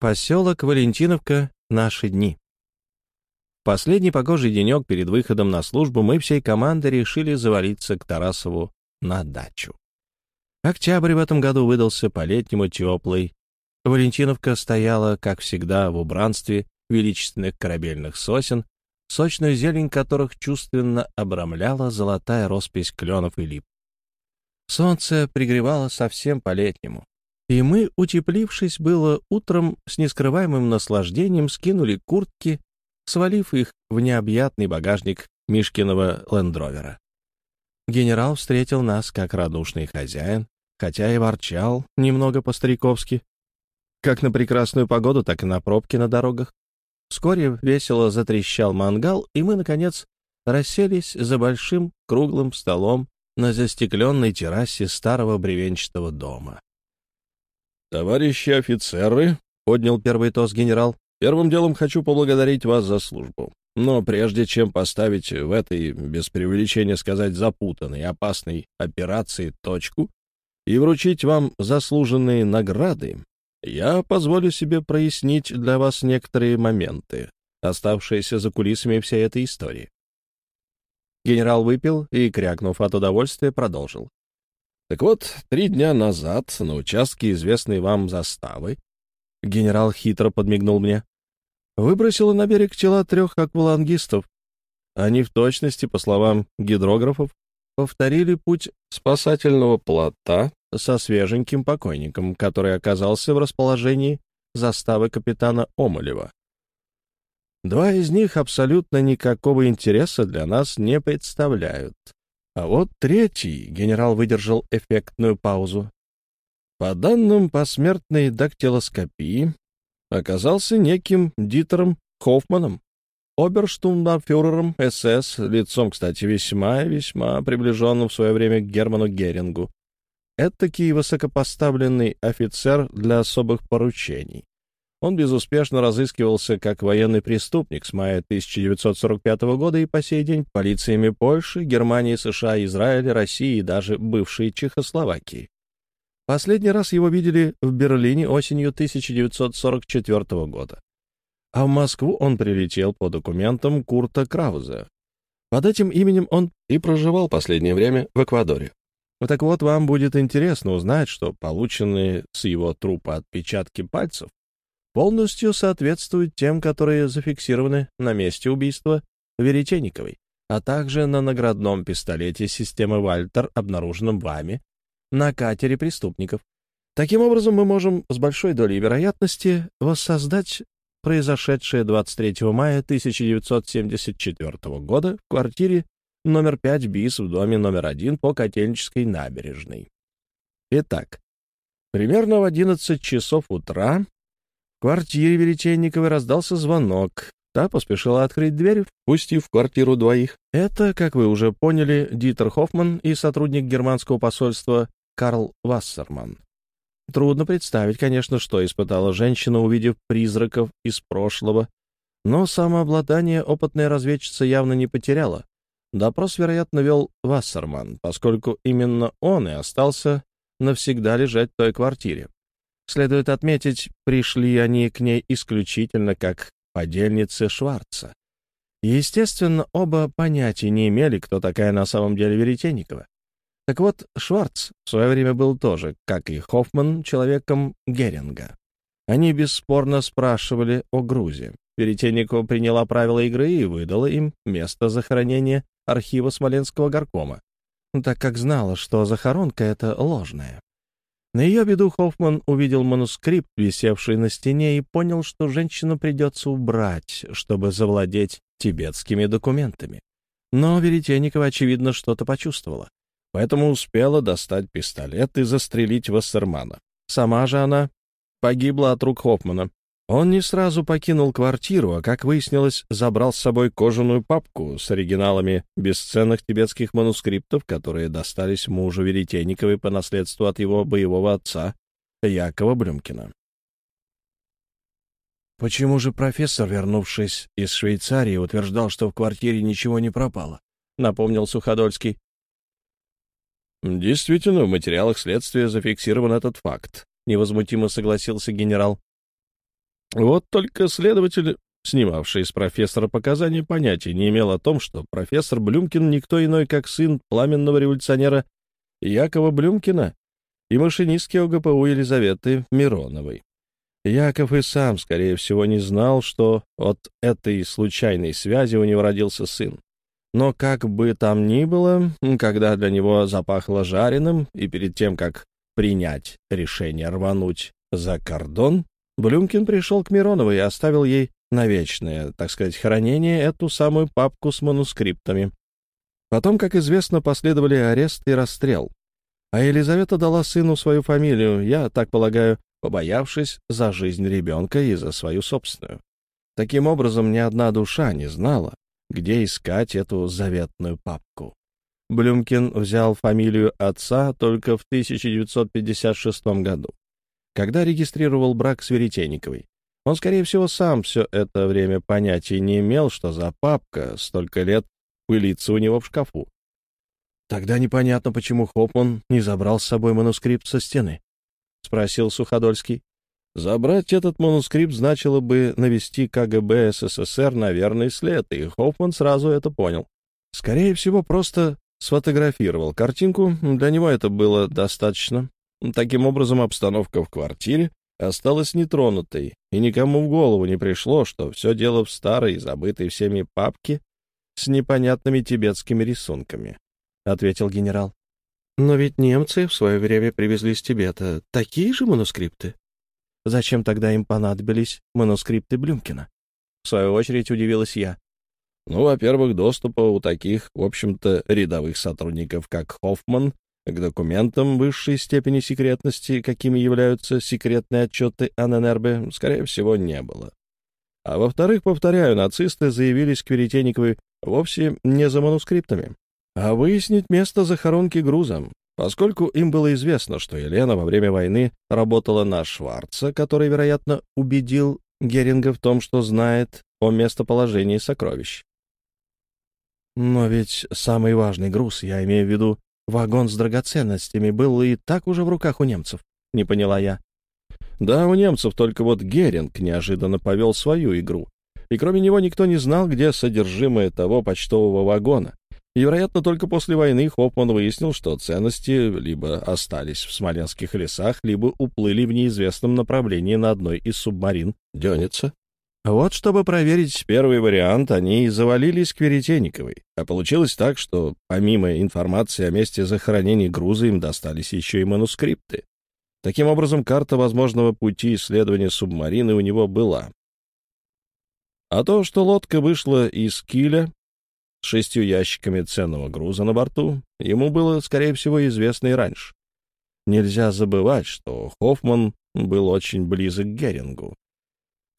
Поселок Валентиновка. Наши дни. Последний погожий денек перед выходом на службу мы всей командой решили завалиться к Тарасову на дачу. Октябрь в этом году выдался по-летнему теплый. Валентиновка стояла, как всегда, в убранстве величественных корабельных сосен, сочную зелень которых чувственно обрамляла золотая роспись кленов и лип. Солнце пригревало совсем по-летнему. И мы, утеплившись было утром, с нескрываемым наслаждением скинули куртки, свалив их в необъятный багажник Мишкиного лендровера. Генерал встретил нас как радушный хозяин, хотя и ворчал немного по-стариковски, как на прекрасную погоду, так и на пробки на дорогах. Вскоре весело затрещал мангал, и мы, наконец, расселись за большим круглым столом на застекленной террасе старого бревенчатого дома. «Товарищи офицеры», — поднял первый тост генерал, — «первым делом хочу поблагодарить вас за службу. Но прежде чем поставить в этой, без преувеличения сказать, запутанной, опасной операции точку и вручить вам заслуженные награды, я позволю себе прояснить для вас некоторые моменты, оставшиеся за кулисами всей этой истории». Генерал выпил и, крякнув от удовольствия, продолжил. Так вот, три дня назад на участке, известной вам заставы, генерал хитро подмигнул мне, выбросила на берег тела трех аквалангистов. Они в точности, по словам гидрографов, повторили путь спасательного плота со свеженьким покойником, который оказался в расположении заставы капитана Омолева. Два из них абсолютно никакого интереса для нас не представляют. А вот третий генерал выдержал эффектную паузу. По данным посмертной дактилоскопии, оказался неким Дитером Хоффманом, оберштумбафюрером СС, лицом, кстати, весьма и весьма приближенным в свое время к Герману Герингу. Этакий высокопоставленный офицер для особых поручений. Он безуспешно разыскивался как военный преступник с мая 1945 года и по сей день полициями Польши, Германии, США, Израиля, России и даже бывшей Чехословакии. Последний раз его видели в Берлине осенью 1944 года. А в Москву он прилетел по документам Курта Крауза. Под этим именем он и проживал последнее время в Эквадоре. Так вот, вам будет интересно узнать, что полученные с его трупа отпечатки пальцев полностью соответствуют тем, которые зафиксированы на месте убийства Веретенниковой, а также на наградном пистолете системы «Вальтер», обнаруженном вами на катере преступников. Таким образом, мы можем с большой долей вероятности воссоздать произошедшее 23 мая 1974 года в квартире номер 5 БИС в доме номер 1 по Котельнической набережной. Итак, примерно в 11 часов утра в квартире Веретенниковой раздался звонок. Та поспешила открыть дверь, впустив в квартиру двоих. Это, как вы уже поняли, Дитер Хоффман и сотрудник германского посольства Карл Вассерман. Трудно представить, конечно, что испытала женщина, увидев призраков из прошлого, но самообладание опытная разведчица явно не потеряла. Допрос, вероятно, вел Вассерман, поскольку именно он и остался навсегда лежать в той квартире. Следует отметить, пришли они к ней исключительно как подельницы Шварца. Естественно, оба понятия не имели, кто такая на самом деле Веретенникова. Так вот, Шварц в свое время был тоже, как и Хоффман, человеком Геринга. Они бесспорно спрашивали о Грузе. Веретенникова приняла правила игры и выдала им место захоронения архива Смоленского горкома, так как знала, что захоронка — это ложная. На ее беду Хоффман увидел манускрипт, висевший на стене, и понял, что женщину придется убрать, чтобы завладеть тибетскими документами. Но Веретенникова, очевидно, что-то почувствовала, поэтому успела достать пистолет и застрелить Вассермана. Сама же она погибла от рук Хоффмана, он не сразу покинул квартиру, а, как выяснилось, забрал с собой кожаную папку с оригиналами бесценных тибетских манускриптов, которые достались мужу Веретенниковой по наследству от его боевого отца Якова Блюмкина. «Почему же профессор, вернувшись из Швейцарии, утверждал, что в квартире ничего не пропало?» — напомнил Суходольский. «Действительно, в материалах следствия зафиксирован этот факт», — невозмутимо согласился генерал. Вот только следователь, снимавший с профессора показания, понятия не имел о том, что профессор Блюмкин никто иной, как сын пламенного революционера Якова Блюмкина и машинистки ОГПУ Елизаветы Мироновой. Яков и сам, скорее всего, не знал, что от этой случайной связи у него родился сын. Но как бы там ни было, когда для него запахло жареным, и перед тем, как принять решение рвануть за кордон, Блюмкин пришел к Мироновой и оставил ей на вечное, так сказать, хранение эту самую папку с манускриптами. Потом, как известно, последовали арест и расстрел. А Елизавета дала сыну свою фамилию, я так полагаю, побоявшись за жизнь ребенка и за свою собственную. Таким образом, ни одна душа не знала, где искать эту заветную папку. Блюмкин взял фамилию отца только в 1956 году, когда регистрировал брак с Веретенниковой. Он, скорее всего, сам все это время понятия не имел, что за папка столько лет пылится у него в шкафу. Тогда непонятно, почему Хопман не забрал с собой манускрипт со стены, — спросил Суходольский. Забрать этот манускрипт значило бы навести КГБ СССР на верный след, и Хоффман сразу это понял. Скорее всего, просто сфотографировал картинку, для него это было достаточно. Таким образом, обстановка в квартире осталась нетронутой, и никому в голову не пришло, что все дело в старой, забытой всеми папке с непонятными тибетскими рисунками, — ответил генерал. Но ведь немцы в свое время привезли с Тибета такие же манускрипты. Зачем тогда им понадобились манускрипты Блюмкина? В свою очередь удивилась я. Ну, во-первых, доступа у таких, в общем-то, рядовых сотрудников, как Хоффман, к документам высшей степени секретности, какими являются секретные отчеты АННРБ, скорее всего, не было. А во-вторых, повторяю, нацисты заявились к Веретенниковой вовсе не за манускриптами, а выяснить место захоронки грузом, Поскольку им было известно, что Елена во время войны работала на Шварца, который, вероятно, убедил Геринга в том, что знает о местоположении сокровищ. Но ведь самый важный груз, я имею в виду вагон с драгоценностями, был и так уже в руках у немцев, не поняла я. Да, у немцев, только вот Геринг неожиданно повел свою игру. И кроме него никто не знал, где содержимое того почтового вагона. И, вероятно, только после войны Хопман выяснил, что ценности либо остались в смоленских лесах, либо уплыли в неизвестном направлении на одной из субмарин Дёница. Вот, чтобы проверить первый вариант, они и завалились к Веретенниковой. А получилось так, что помимо информации о месте захоронения груза им достались еще и манускрипты. Таким образом, карта возможного пути исследования субмарины у него была. А то, что лодка вышла из Киля, с шестью ящиками ценного груза на борту, ему было, скорее всего, известно и раньше. Нельзя забывать, что Хоффман был очень близок к Герингу.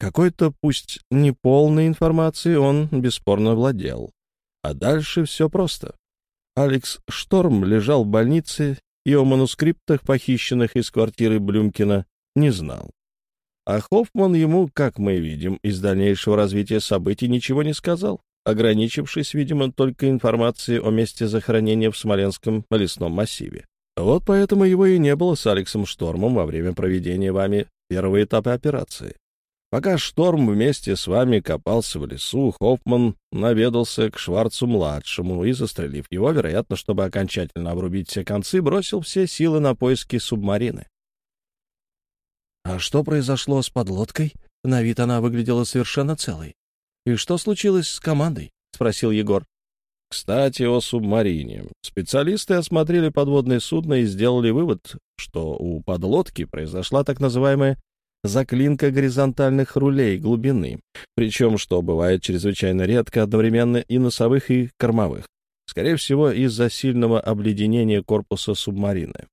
Какой-то, пусть неполной информации он бесспорно владел. А дальше все просто. Алекс Шторм лежал в больнице и о манускриптах, похищенных из квартиры Блюмкина, не знал. А Хоффман ему, как мы видим из дальнейшего развития событий, ничего не сказал ограничившись, видимо, только информацией о месте захоронения в Смоленском лесном массиве. Вот поэтому его и не было с Алексом Штормом во время проведения вами первого этапа операции. Пока Шторм вместе с вами копался в лесу, Хоффман наведался к Шварцу-младшему и, застрелив его, вероятно, чтобы окончательно обрубить все концы, бросил все силы на поиски субмарины. А что произошло с подлодкой? На вид она выглядела совершенно целой. «И что случилось с командой?» — спросил Егор. Кстати, о субмарине. Специалисты осмотрели подводное судно и сделали вывод, что у подлодки произошла так называемая заклинка горизонтальных рулей глубины, причем, что бывает чрезвычайно редко, одновременно и носовых, и кормовых. Скорее всего, из-за сильного обледенения корпуса субмарины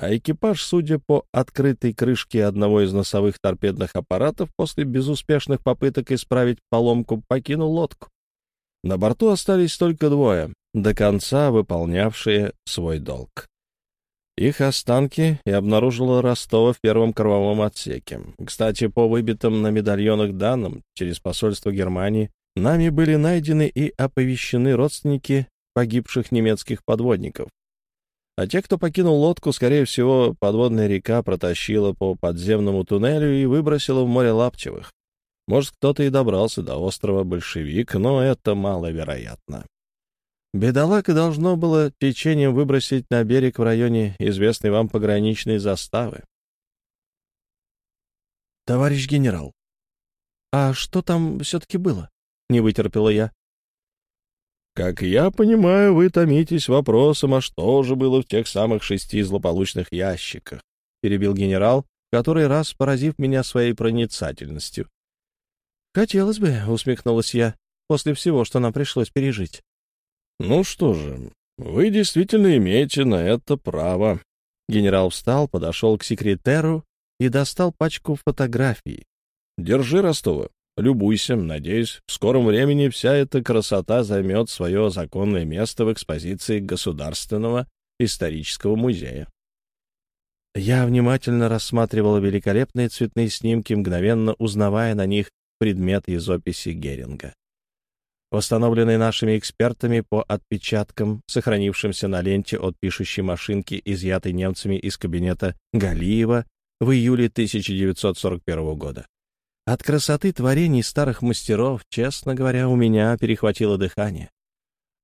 а экипаж, судя по открытой крышке одного из носовых торпедных аппаратов, после безуспешных попыток исправить поломку, покинул лодку. На борту остались только двое, до конца выполнявшие свой долг. Их останки и обнаружила Ростова в первом кровавом отсеке. Кстати, по выбитым на медальонах данным через посольство Германии, нами были найдены и оповещены родственники погибших немецких подводников. А те, кто покинул лодку, скорее всего, подводная река протащила по подземному туннелю и выбросила в море лапчевых. Может, кто-то и добрался до острова Большевик, но это маловероятно. Бедолага должно было течением выбросить на берег в районе известной вам пограничной заставы. «Товарищ генерал, а что там все-таки было?» — не вытерпела я. «Как я понимаю, вы томитесь вопросом, а что же было в тех самых шести злополучных ящиках?» — перебил генерал, который раз поразив меня своей проницательностью. «Хотелось бы», — усмехнулась я, — «после всего, что нам пришлось пережить». «Ну что же, вы действительно имеете на это право». Генерал встал, подошел к секретеру и достал пачку фотографий. «Держи, Ростова, любуйся. Надеюсь, в скором времени вся эта красота займет свое законное место в экспозиции Государственного исторического музея». Я внимательно рассматривала великолепные цветные снимки, мгновенно узнавая на них предметы из описи Геринга. Восстановленные нашими экспертами по отпечаткам, сохранившимся на ленте от пишущей машинки, изъятой немцами из кабинета Галиева в июле 1941 года. От красоты творений старых мастеров, честно говоря, у меня перехватило дыхание.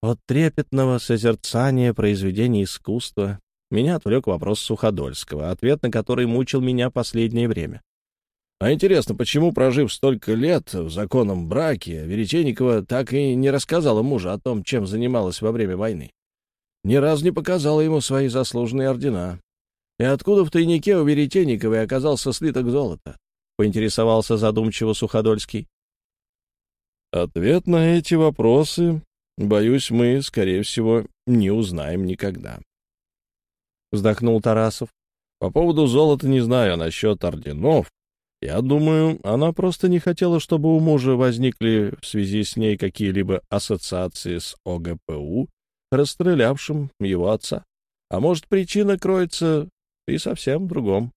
От трепетного созерцания произведений искусства меня отвлек вопрос Суходольского, ответ на который мучил меня последнее время. А интересно, почему, прожив столько лет в законном браке, Веретенникова так и не рассказала мужу о том, чем занималась во время войны? Ни разу не показала ему свои заслуженные ордена. И откуда в тайнике у Веретенниковой оказался слиток золота? Поинтересовался задумчиво Суходольский. Ответ на эти вопросы, боюсь, мы, скорее всего, не узнаем никогда. Вздохнул Тарасов. По поводу золота не знаю, а насчет орденов я думаю, она просто не хотела, чтобы у мужа возникли в связи с ней какие-либо ассоциации с ОГПУ, расстрелявшим его отца. А может, причина кроется и совсем в другом.